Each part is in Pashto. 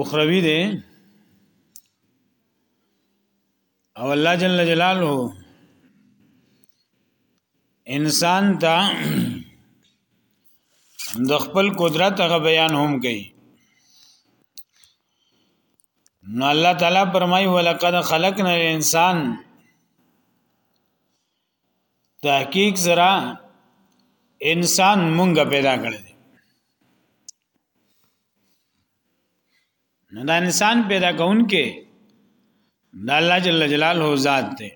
اخروی دی او الله جل جلاله انسان ته د خپل قدرت هغه بیان هم کوي نو الله تعالی فرمای ولقد خلقنا الانسان تحقیق زرا انسان مونږه پیدا کړل نو دا انسان پیدا کون کې دا الله جل جلاله ذات دی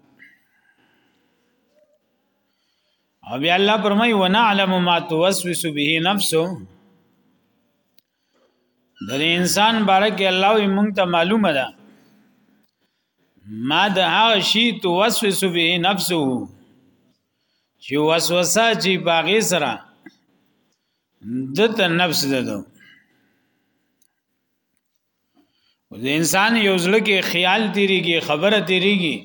او بیا الله فرمای و نعلم ما توسوس به نفسه د انسان بارک الله یې مونږ ته معلومه ده ما د هغه شی توسوس به نفسه چې وسوسه چې باغې سره دته نفس ده ده د انسان یو ځل کې خیال تیریږي خبره تیریږي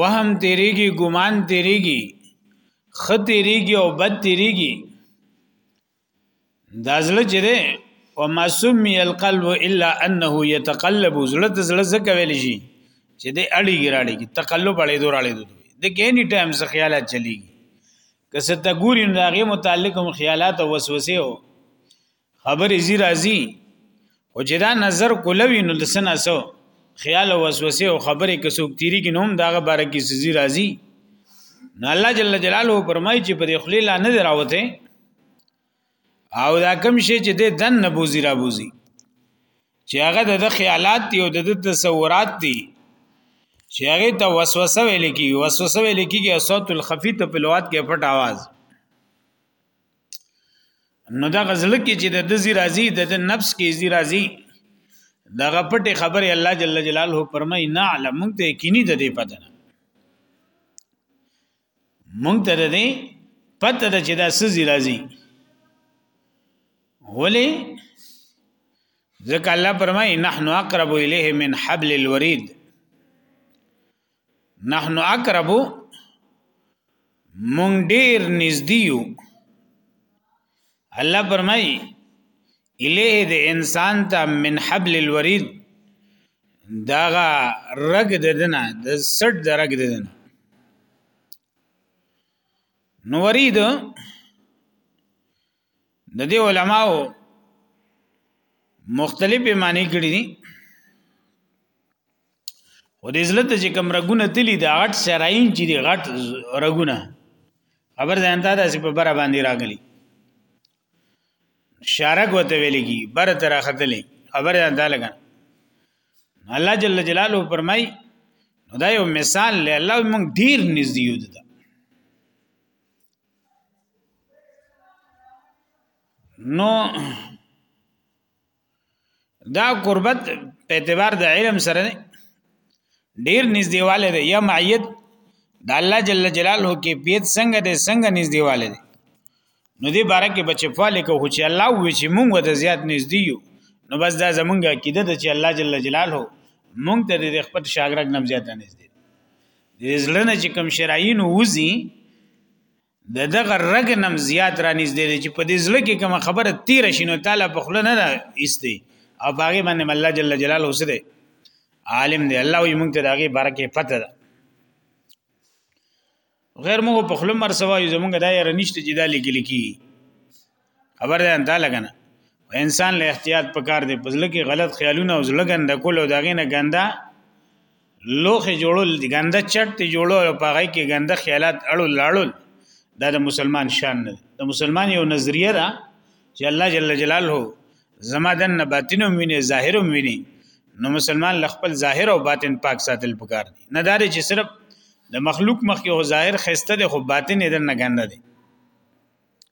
وهم تیریږي ګمان تیریږي خطرېږي او بد تیریږي دا زړه چې ده وما سمي القلب الا انه يتقلب زړه ته زړه زکه ویل شي چې ده اړي ګراړي تقلب اړي دور اړي دور د کینی ټایم ز خیالات چلیږي که څه ته ګوري نو هغه متعلق هم خیالات او وسوسه او خبرې زی راځي او چې دا نظر کولوي نو د سنا سو خیال او وسوسه او خبرې که څوک تیری کې نوم داغه باره کې زی راځي نو الله جل جلاله فرمایي چې په خلی لا نه راوته او دا کم شي چې د دن نه بوزي را بوزي چې هغه د خیالات دی او د تصورات دی چې هغه ته وسوسه ویل کی وسوسه ویل کیږي صوت الخفی ته په لغت کې پټ आवाज نو دا غزل کې چې د ذی راضی د نفس کې ذی راضی دا غپټه خبره الله جل جلاله فرمای نه علم ته کینی د دې پته مونږ ته ده پته ده چې دا سزي راځي ولی ځکه الله فرمایي نحن اقرب الیه من حبل الورید نحن اقرب مونږ ډیر نږدې یو الله فرمای الیه د انسان ته من حبل الورید داغه رګ ددنه د سټ د رګ ددنه نو ورید د دې علماو مختلفې معنی کړې دي خو دې زړه ته چې کوم رګونه تللی د غټ سراین چې دی غټ رګونه خبر ځان ته داسې په بره باندې راغلی شارک وته ویل کی بر تر ختلې خبر ځان ته لګا الله جل جلاله فرمای نو دا یو مثال له الله مونږ ډیر نږدې یو ده نو دا قربت په اعتبار د علم سره ډیر نږدېواله دی یا معیت د الله جل جلاله کې پیت څنګه دی څنګه نږدېواله دی نو دې باره کې بچ فالک هو چې الله وی چې مونږ ته زیات نږدې یو نو بس دا زمونږه عقیده ده چې الله جل جلاله مونږ ته د خپل شاګرد نم زیات نږدې دې ځلنه چې کم شرایین وزي د دغه رګ نم زیات را نږدې دی چې په دې ځل کې کوم خبره تیر شینو تعالی په خله نه ایستي او باغې باندې الله جل جلاله وسره عالم دی الله یې مونږ ته داغه برکه پته ده غیر موږ په خله مرسوا یو زمونږ دایره نشته چې دا لیکل کی خبر ده انده لګنه انسان له احتیاط پکار دی په ځل کې غلط خیالونه او ځل ګنده کول او داغه نه ګنده لوخه جوړول دي ګنده چټ جوړول او پاغه کې ګنده خیالات اړول لاړول دا د مسلمان شان نه د مسلمان یو نظریه ده چې الله جل جلاله زما دنه باطنوم ویني ظاهروم ویني نو مسلمان ل خپل ظاهر او باطن پاک ساتل پکار دي نه دار چې صرف د مخلوق مخ کې او ظاهر خسته دي خو باطن یې دنه ګنده دي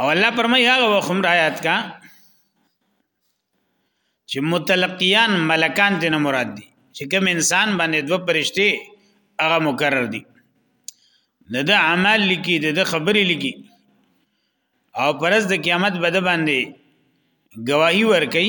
او الله پرمای هغه وخم رايات کا چې متلقیان ملکان دې نه مراد دي چې کوم انسان باندې دوه پرشته هغه مقرر دي نه د اعمال لیکي د خبرې لیکي او پرز د قیامت بده باندې گواہی ورکي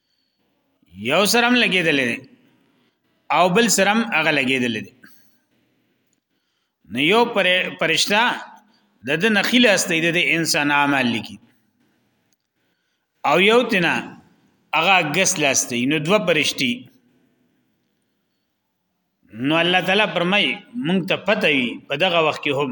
یو سره هم لګېدل دي او بل سره هم هغه لګېدل دي نو یو پر پرشتہ د د نخیل استې د انسان عمل لیکي او یو تینا هغه غس لاستې نو دوه پرشتي نو الله تعالی فرمای مونږ ته پته وي په دغه وخت کې هم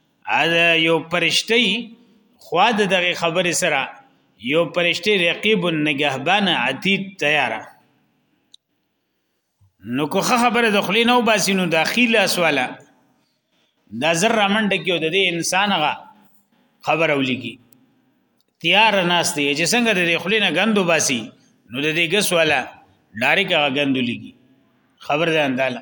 دا یو پرشتي خوا د دغه خبرې سره یو پرشتي رقیب النگهبان عتید تیاره نو کوخه خبره د خلی نو باسي نو داخله اسواله دا زر رامنډ کیو د دې انسان غا خبر اولیږي تیار ناس دی چې څنګه د خلی نه غندو باسي نو د دې ګس والا ډایرک غندو لیږي خبر ده انداله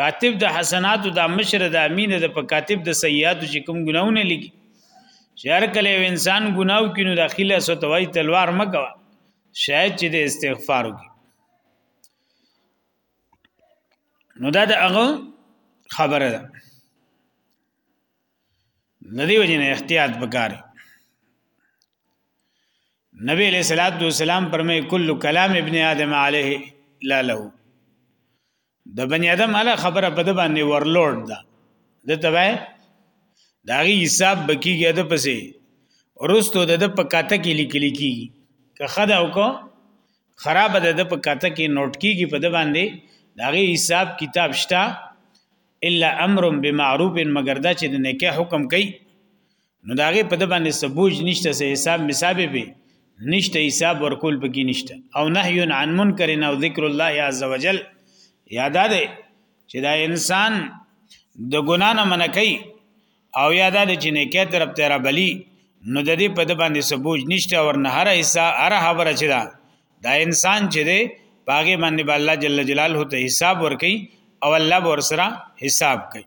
کاتب د حسنات د مشر د امین د په کاتب د سیئات چې کوم ګناونه لیکي چې هر کله یو انسان ګناو کینو د خله ستوي تلوار مکوا شاید چې د استغفار وکړي نو دا د هغه خبره ده ندی وجنه احتیاط وکړي نبی علیہ الصلوۃ والسلام فرمای کل کلام ابن آدم علیه لا له د بنی آدم علا خبره په د باندې ورلوډ ده د تبع دا غي حساب بکیږي د پسې ورستو د د په کاته کې لیکل کی که خدا او کو خراب د د په کاته کې نوٹ کیږي په د باندې دا غي حساب کتاب شته الا امر بمعروف مگر دا چې د نیکه حکم کوي نو داغه په د باندې سبوج نشته سه حساب مثاب به نشته حساب ورکول پکې نشته او نهي عن منکر او ذکر الله عز وجل یادا ده چې دا انسان د ګنا نه منکې او یادا ده چې نه کې طرف ته را بلی نو د دې په د باندې سبوج نشته او نه هر حصہ هر خبره چې دا دا انسان چې ده باغې باندې الله جل جلاله ته حساب ورکي او الله ور سره حساب کوي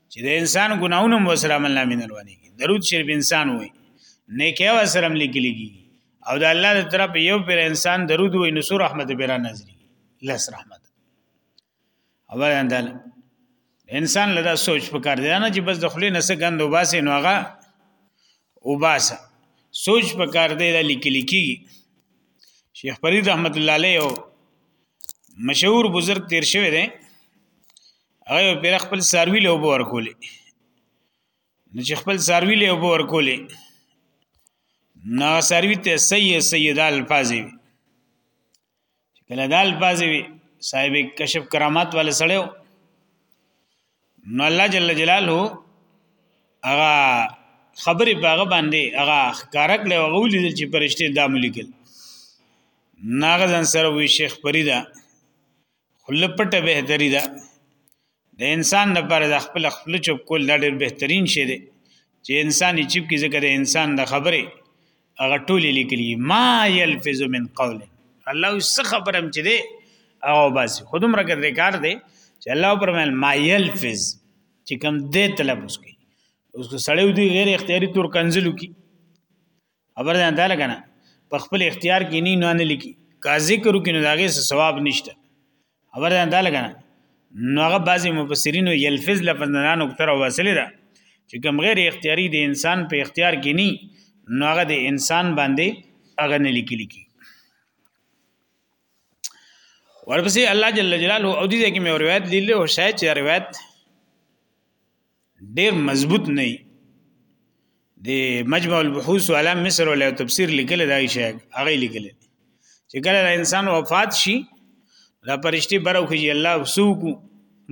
چې د انسان ګناونه مو سره عمل نامې نه رواني درود شریف انسان وای نیکه و سره عمل کېږي او د الله تر طرف یو پر انسان درود وای نو سور رحمت به را نازلي لس رحمت اول اندل انسان لدا سوچ پکار دی نه چې بس د خلې نسه غند وباسي نو هغه وباسه سوچ پکار دی د لیکل کېږي شیخ فرید رحمت الله علیه مشهور بزرگ تیر شوی دی هغه پیر خپل ساروی له وبو ورکولې نو چې خپل ساروی له وبو ورکولې نو ساروی ته سید سید الفاظ وی کله دا الفاظ وی صاحب کشف کرامات ول سړیو نو الله جل جلاله هغه خبرې باغه باندې هغه ښکارک له غولې چې پرشته دا ملکل ناغه ځان سره وی شیخ فریدا خله پټه بهتري ده د انسان لپاره د خپل خپل چوپ کول دا ډېر بهترین شی دی چې انسان یې چوپ کی ځکه د انسان د خبرې هغه ټولې لیکلي ما یلفظ من قول الله څه خبرم چې دی او بس خودم رکر ریکار دی چې الله پرمل ما یلفظ چې کوم دې تلفظ کوي اوس سړیو دی غیر اختیاري تور کنزلو کی خبر ده انده لګنه په خپل اختیار کې نه نه لیکي کا ذکر کې نه داګه ثواب نشته خبر ده انده لګنه نو هغه بعضی مفسرین یلفظ لفظ نه نو تر وسیله ده چې کوم غیر اختیاري د انسان په اختیار کې نه نو هغه د انسان باندې هغه نه لیکي لیکي ورپسې الله جل جلاله او دې کې مې روایت لیدل او شاید چې روایت ډیر مضبوط نه د مجمع البحوث علی مصر ولا تفسیر لیکل دا شی هغه لیکل چې کله انسان وفات شي دا پرشتي برو کوي الله سوق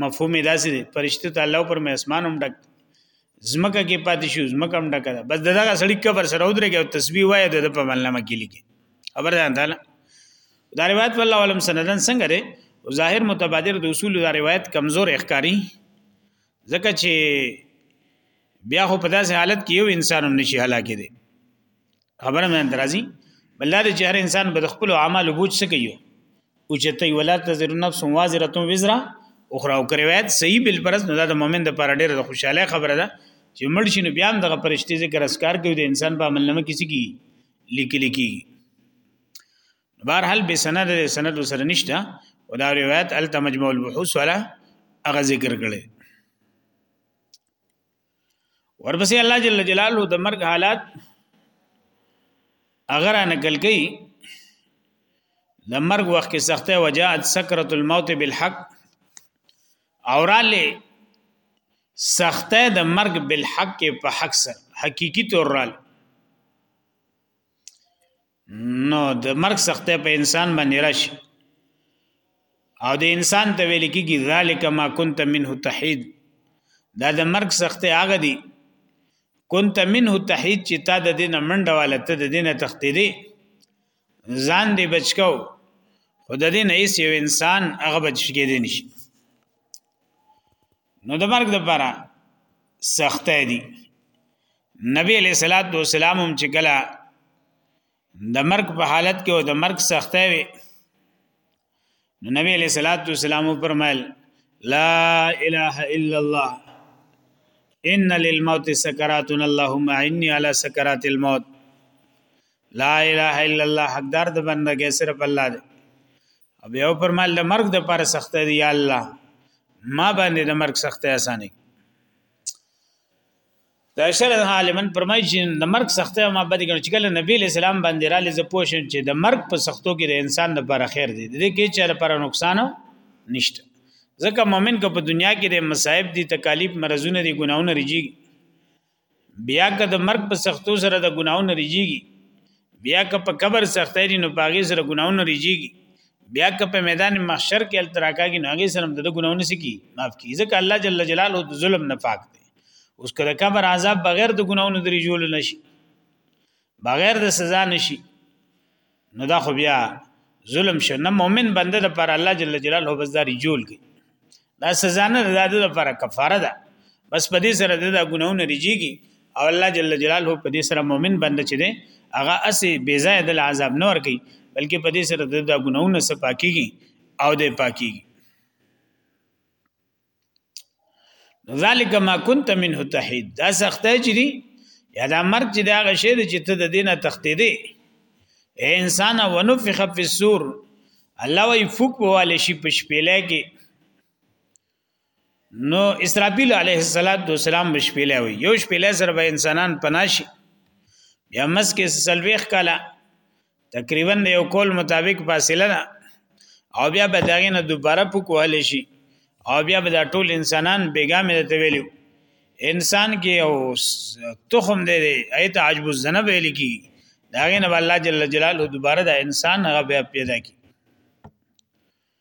مفهوم داسې دی پرشتي ته الله پر مې اسمان هم ډک زمکه کې پاتې شو زمکه هم ډک بس دغه سړی کبر سره ودرېږي او تسبیح وایي د په ملنامه کې لیکي خبر ده تعالی دا روایت والله علم سندن څنګه ده ظاهر متبادر د اصول دا روایت کمزور اخکاری ځکه چې بیا خو په داسې حالت کې یو انسان هم نشي هلاکې دي خبره مې درازي بلاره چې هر انسان به خپل اعمال بوج سکیو او چې ته ولا تزر نفس وازره وزرا اخرى او روایت صحیح بل پرز نه د مؤمن د پر ډېر د خوشاله خبره ده چې مړ شي نو بیا هم دغه پرشتي ذکر اسکار کوي د انسان په عمل نامه کې سګي لیکل کیږي بهرحال به سند سند سره نشته او دا روایت ال مجموع البحوث ولا هغه ذکر کړي ورپسې الله جل جلاله د مرګ حالات اگر نقل کړي د مرګ وخت کې سخته وجات سکرۃ الموت بالحق اوراله سخته د مرګ بالحق په حق سره حقيقي تور رااله نو د مرګ سختې په انسان باندې راشي او د انسان ته ویل کېږي ذالک ما كنت منه تحید دا د مرګ سختې هغه دي كنت منه تحید چې تا د دینه منډه واله ته د دینه تختې دي ځان دې بچکاو خو د دینه ایس یو انسان هغه بچ کېدې نشي نو د مرګ لپاره سخت دي نبی علیہ الصلوۃ والسلام هم چې کله د مرګ په حالت کې او د مرګ سختي وي نو نبی علیہ الصلوۃ والسلام فرمایل لا اله الا الله ان للموت سکرات اللهم عني على سکرات الموت لا اله الا الله حقدار د بندګۍ صرف الله دی او بیا پر مال د مرګ د پر سخته دی یا الله ما باندې د مرګ سخته اسانه دا شر عالمن پرمای چې د مرګ سخته ما باندې کړ چې کله نبی له سلام باندې را لزه پوښین چې د مرګ په سختو کې د انسان د پر خیر دی د دې کې چې پر نقصان نشته ځکه مؤمن که په دنیا کې د مصايب دي تکالیف مرزونه دي ګناونه رجی بیا که د مرګ په سختو سره د ګناونو ریږي بیا که په قبر سختې دي نو پاګې سره ګناونه ریږي بیا که په میدان محشر کې التراکاږي نو هغه سره د ګناونه سکی معاف کی ځکه الله جل جلاله د ظلم نه پاک دی اوس کله قبر عذاب بغیر د ګناونه درې جوړ نشي بغیر د سزا نشي نو دا خو بیا ظلم شو نه مؤمن بنده د پر الله جل جلاله بس داري جوړ کی دا سزا نه ده د لپاره کفاره ده بس په دې سره د ګناونه ریږي او الله جل جلاله په دې سره مؤمن بنده چي دي هغه اسی بی زائد العذاب نور کوي بلکې په دې سره د ګناونه صفاکیږي او د پاکیږي ذالک ما كنت منه تحید دا سخته چې دی یا دا مرګ چې دا غشې دی چې ته د دینه تختې دی اے انسان ونفخ فی السور الله وی فوق واله شي په شپېلې کې نو اسرافیل علیه السلام بشپیله وي یو شپیله سره به انسانان پناشي بیا مسکه سلويخ کاله تقریبا د یو کول مطابق فاصله ده او بیا به داغه نه دوباره پکواله شي او بیا به د ټول انسانان بیګا مې ته ویلو انسان کې او تخم دی دی ایت عجب الزنا ویل کی داغه نه الله جل جلاله دوباره د انسان هغه بیا پیدا کی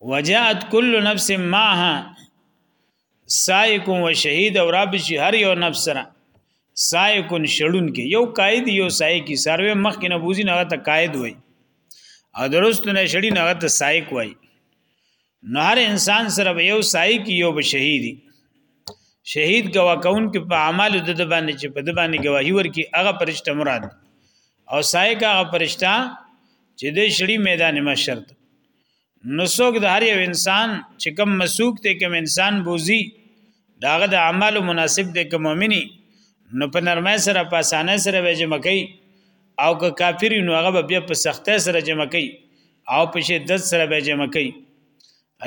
وجاءت كل نفس ماها سائق و شهید او رابشي هر یو نفس سره سائق شړون کې یو قائد یو سائق سروي مخ کې نه بوزي نه ته قائد وای او درست نه شړی نه ته سائق وای نو هر انسان سره یو سائق یو به شهیدی شهید گوا کون کې په اعمال د د باندې چې په د باندې گواہی ورکي هغه پرشته مراد او سایه هغه پرشته چې د شړی میدان مشرت نو څوک د هر یو انسان چې کوم مسوک ته کوم انسان بوزي داغه د اعمالو مناسب دی کوم مؤمنی نو په نرمه سره په اسانه سره به جمع کوي او که کافر نو هغه بیا په سخته سره جمع کوي او په شدت سره به جمع کوي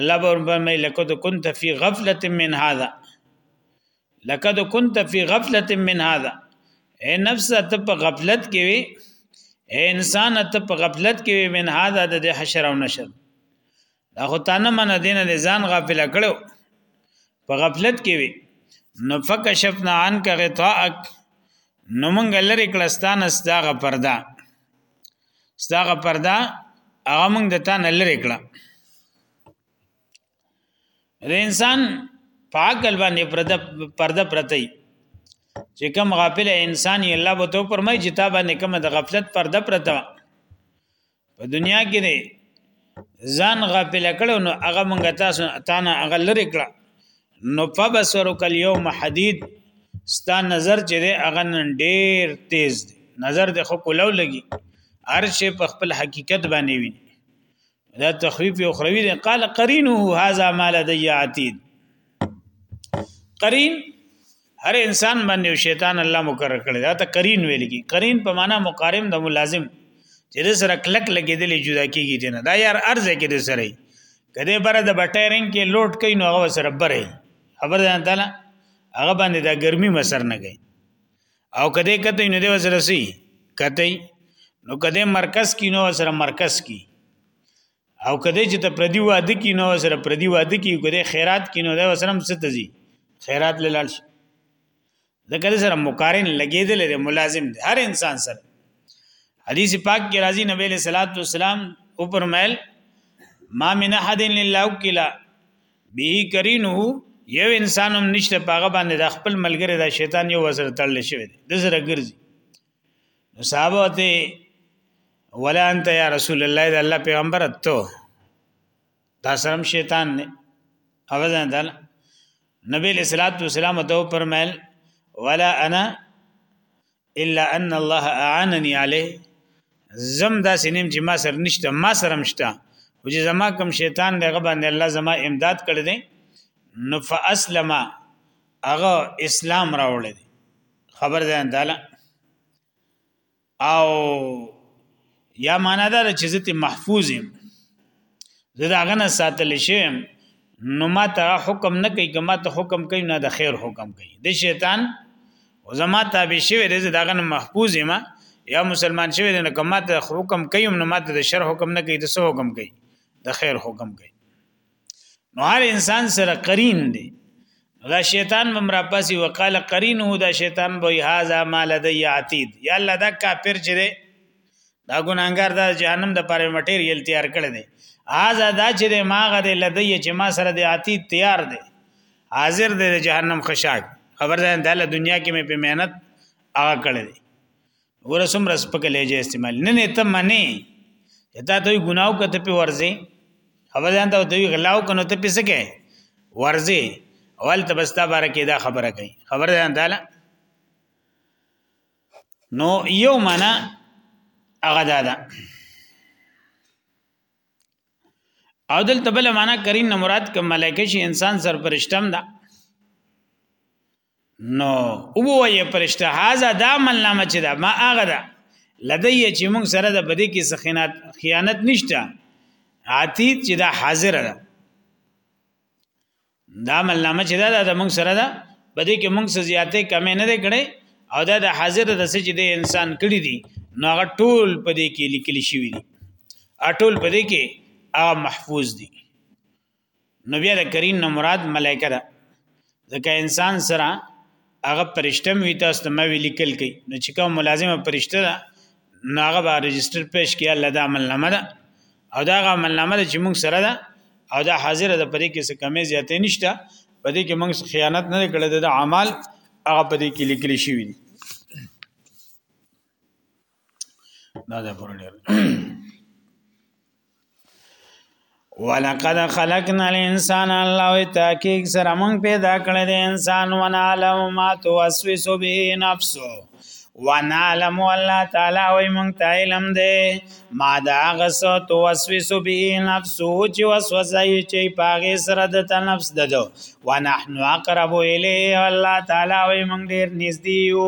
الله به ورمه لکه تو كنت في غفله من هذا لقد كنت في غفله من هذا اے نفس ته په غفلت کې وي اے انسان ته په غفلت کې وي من هذا د حشر او نشر دا خو تانه من دین د ځان غافل کړو په غفلت کې وي نو فکشفنا عنك غطاءك نو مونږ لری کلستان استاغه پردا استاغه پردا هغه مونږ د تانه لری کړه د انسان په عقل باندې پرده پرده پرته چې کوم غافل انسان یې الله به تو پرمای چې تا باندې کوم د غفلت پرده پرته په دنیا کې دی ځان غافل کړو نو هغه مونږ تاسو تانه هغه لری کړه نو فبصرک اليوم حدید ستا نظر چې دی هغه نن ډیر تیز دی نظر د خو کولو لګي هر شی په خپل حقیقت باندې ویني دا تخویف اخروی دی قال قرینه هاذا ما لدی عتید قرین هر انسان باندې شیطان الله مقرر کړی دا ته قرین ویل کی قرین په معنا مقارم د ملازم چې د سره کلک لګیدل جدا کیږي دي نه دا یار ارزه کې د سره کده بر د بټیرنګ کې لوټ کین نو هغه سره بره خبر ده تعالی هغه باندې دا ګرمي مسر نه گئی او کده کته نو دی سره سي کته نو کده مرکز کې نو سره مرکز کې او کده چې ته پردي واده کې نو سره پردي واده کې کده خیرات کې نو دا سره مستزي خیرات لاله شي دا کده سره مقارن لګیدل دی ملازم دی هر انسان سره حدیث پاک کې راځي نبی له صلوات والسلام او پرمایل ما من احد الا وکلا به کرینو یو انسان هم نشته پاغه باندې د خپل ملګری د شیطان یو وزر تړل شوی دی د زره ګرځي نو صحابه ته ولا انت یا رسول الله د الله پیغمبر ته دا سرم شیطان نه هغه ځان دل نبی صلی الله علیه وسلم ته فرمایل ولا انا الا ان الله اعانني عليه زم دا سنیم چې ما سر نشته ما سره مشته او چې زما کم شیطان دغه باندې الله زما امداد کړی دی نو فاسلم هغه اسلام راوړل دی خبر ده تعالی او یا معنا دا چې زه ته محفوظ یم زه دا غنه ساتل شم نو ما ته حکم نه کوي کما ته حکم کوي نه د خیر حکم کوي د شیطان او زما تابع شوی دی زه دا غنه محفوظ یم یا مسلمان شوی دی نو کما ته حکم کوي نو ما ته د شر حکم نه کوي د سو حکم کوي د خیر حکم کوي نو هر انسان سره قرین دی دا شیطان به مرپسی وقال قرینه دا شیطان به هاذا ما لدی عتید یا الله دا کافر چې دی دا ګناګار دا جهنم د پاره مټیریل تیار کړی دی هاذا دا چې دی ماغه دی لدی چې ما سره دی عتید تیار دی حاضر دی جهنم خشاک خبر ده د دنیا کې مې په مهنت هغه کړی دی ګوره څومره سپکه لهجه استعمال نه نه ته منې ته دوی ګناو کته په ورځي هغه ځان ته دوی غلاو کنو ته پیسې کې ورځي اول ته بستا بار کې دا خبره کوي خبر ده تعالی نو یو معنا هغه دا ده او دلته بل معنا کریم نه مراد کوم ملائکه شي انسان سر پرشتم ده نو او وایي پرشته هاذا دا ملنامه چې دا ما هغه ده لدی چې موږ سره د بدی کې سخینات خیانت نشته عتید چې دا حاضر ده دا ملنامه چې دا د موږ سره ده بدی کې موږ څه زیاتې کمې نه کړې او دا د حاضر د څه چې د انسان کړی دي نو هغه ټول په دې کې لیکل شوی دي اټول په دې کې هغه محفوظ دي نو بیا د کریم نه مراد ملائکه ده ځکه انسان سره هغه پرشته وی تاسو ته مې لیکل کړي نو چې کوم ملازمه پرشته ده نو هغه به رجستر پیش کړي الله دا عملنامه ده او دا هغه عملنامه ده چې موږ سره ده او دا حاضر ده پرې کې څه کمی زیاتې نشته پدې کې موږ خیانت نه کړل د اعمال هغه پدې کې لیکل شوی دی دا ده پر ډیر ولقد خلقنا الانسان الله تحقیق سره موږ پیدا کړی د انسان ونعلم ما توسوس به نفسه ونعلم الله تعالی وای مونږ ته علم دی ما دا غس تو وسوس به نفس چې وسوسه یې چې پاغه سره د نفس ددو ونحن اقرب الیه الله تعالی وای مونږ ډیر نږدې یو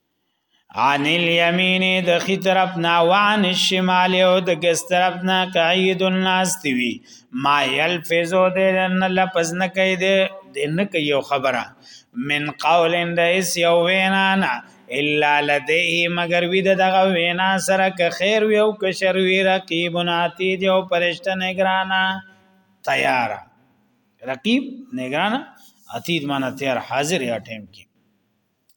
عن الیمین د خی طرف نا وعن الشمال او د ګس طرف نا قعید الناس تیوی ما یلفظو د نه لفظ نه کوي د نه کوي یو خبره من قول د اس یو وینا نه الا لدیه مگر وی دغه وینا سره که خیر وی او که شر وی رقیب عتید او پرشتہ نگرانا تیار رقیب نگرانا عتید معنی تیار حاضر یا ټیم کې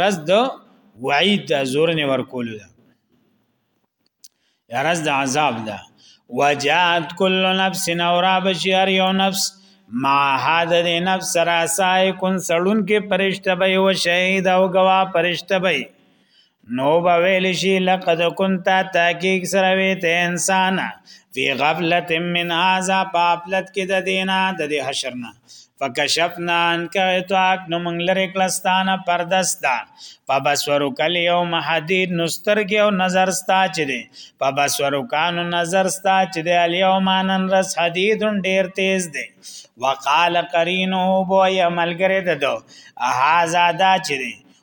رز د وعید د زور نه ورکول ده یا رز د عذاب ده وجات کل نفس اورا بشیر یو نفس ما هذا د نفس را سایکون سړون کې پرشته به او شهید او گوا پرشته به نو به ویل شي لقد كنت تحقیق سره وی ته انسان فی غفلت من هذا پاپلت کې د دینه د حشرنا فکشفنا عنک غطاک نو موږ لرې کلستانه پردستا فبصرو کل یوم حدید نو سترګې او نظر ستا چې دی فبصرو کانو نظر ستا چې دی الیوم نن رس حدید ډیر تیز دی وقال قرینه بو یا ملګری ددو هاذا دا چې دی